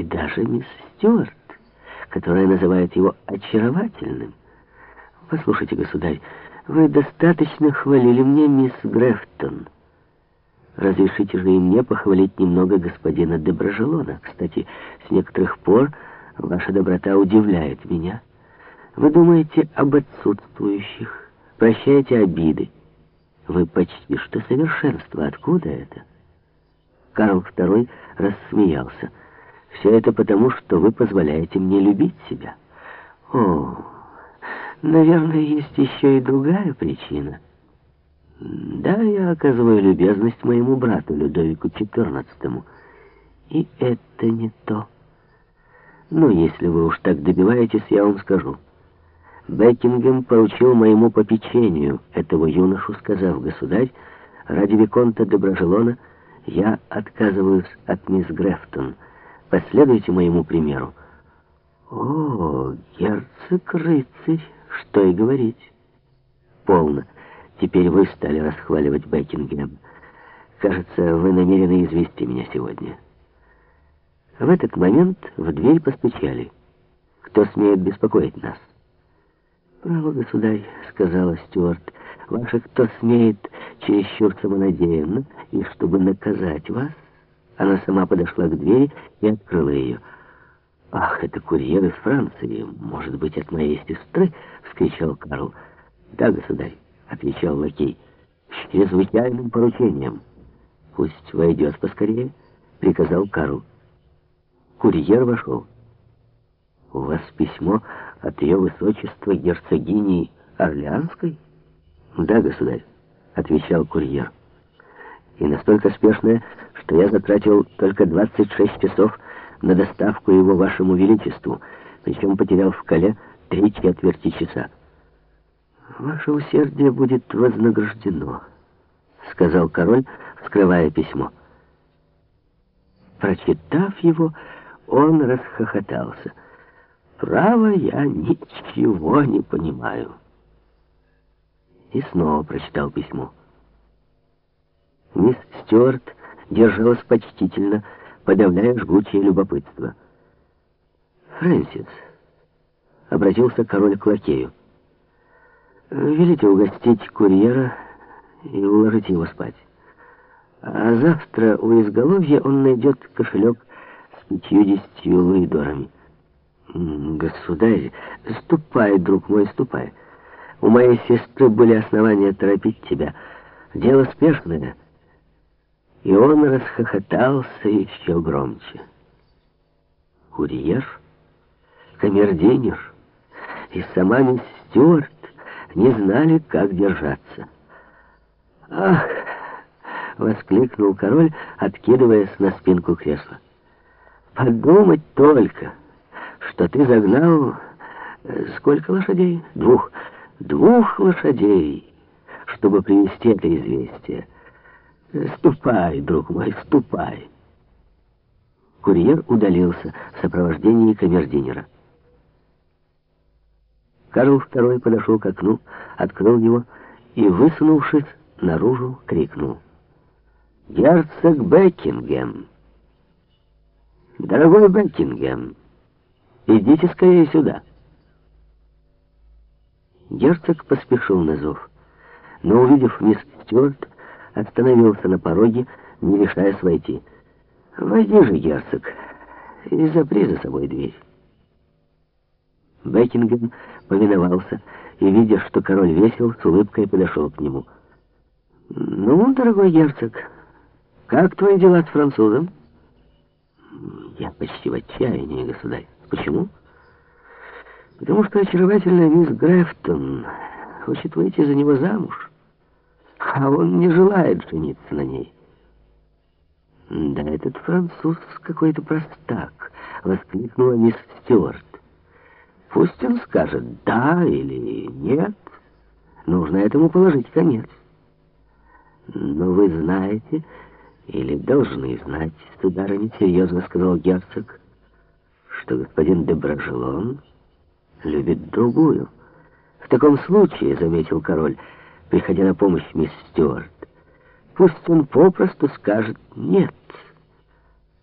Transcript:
И даже мисс Стюарт, которая называет его очаровательным. Послушайте, государь, вы достаточно хвалили мне мисс Грефтон. Разрешите же и мне похвалить немного господина Доброжелона. Кстати, с некоторых пор ваша доброта удивляет меня. Вы думаете об отсутствующих, прощаете обиды. Вы почти что совершенство. Откуда это? Карл II рассмеялся. Все это потому, что вы позволяете мне любить себя. О, наверное, есть еще и другая причина. Да, я оказываю любезность моему брату Людовику XIV. И это не то. Ну, если вы уж так добиваетесь, я вам скажу. Бекингем поручил моему попечению этого юношу, сказав, государь, ради Виконта Доброжелона я отказываюсь от мисс Грефтон. Последуйте моему примеру. О, герцог-рыцарь, что и говорить. Полно. Теперь вы стали расхваливать Бекингем. Кажется, вы намерены извести меня сегодня. В этот момент в дверь постучали. Кто смеет беспокоить нас? «Право, государь», — сказала Стюарт, — «ваше кто смеет чересчур самонадеянно, и чтобы наказать вас...» Она сама подошла к двери и открыла ее. «Ах, это курьер из Франции, может быть, от моей сестры?» — вскричал Карл. «Да, государь» отвечал лакей. «С чрезвычайным поручением». «Пусть войдет поскорее», — приказал Карл. Курьер вошел. «У вас письмо от ее высочества герцогини Орлеанской?» «Да, государь», — отвечал курьер. «И настолько спешное, что я затратил только 26 часов на доставку его вашему величеству, причем потерял в Кале три четверти часа». «Ваше усердие будет вознаграждено», — сказал король, вскрывая письмо. Прочитав его, он расхохотался. «Право, я ничего не понимаю». И снова прочитал письмо. Мисс Стюарт держалась почтительно, подавляя жгучее любопытство. «Фрэнсис», — обратился король к лакею, — Велите угостить курьера и уложить его спать. А завтра у изголовья он найдет кошелек с пятьюдесятью луидорами. Государь, ступай, друг мой, ступай. У моей сестры были основания торопить тебя. Дело спешное. И он расхохотался еще громче. Курьер, камердинер и сама мисс Стюарт не знали, как держаться. «Ах!» — воскликнул король, откидываясь на спинку кресла. «Подумать только, что ты загнал... Э, сколько лошадей? Двух. Двух лошадей, чтобы привести это известие. Ступай, друг мой, ступай!» Курьер удалился в сопровождении камердинера. Карл II подошел к окну, открыл его и, высунувшись наружу, крикнул. «Герцог Бекингем! Дорогой Бекингем, идите скорее сюда!» Герцог поспешил на зов, но, увидев мисс Стюарт, остановился на пороге, не решаясь войти. «Войди же, герцог, и запри за собой дверь». Бекингем повиновался и, видя, что король весел, с улыбкой подошел к нему. «Ну, дорогой герцог, как твои дела с французом?» «Я почти в отчаянии, государь. Почему?» «Потому что очаровательная мисс Грефтон хочет выйти за него замуж, а он не желает жениться на ней». «Да этот француз какой-то простак!» — воскликнула мисс Стюарт. Пусть он скажет «да» или «нет». Нужно этому положить конец. Но вы знаете, или должны знать, сударыня, серьезно сказал герцог, что господин Доброжелон любит другую. В таком случае, заметил король, приходя на помощь мисс Стюарт, пусть он попросту скажет «нет».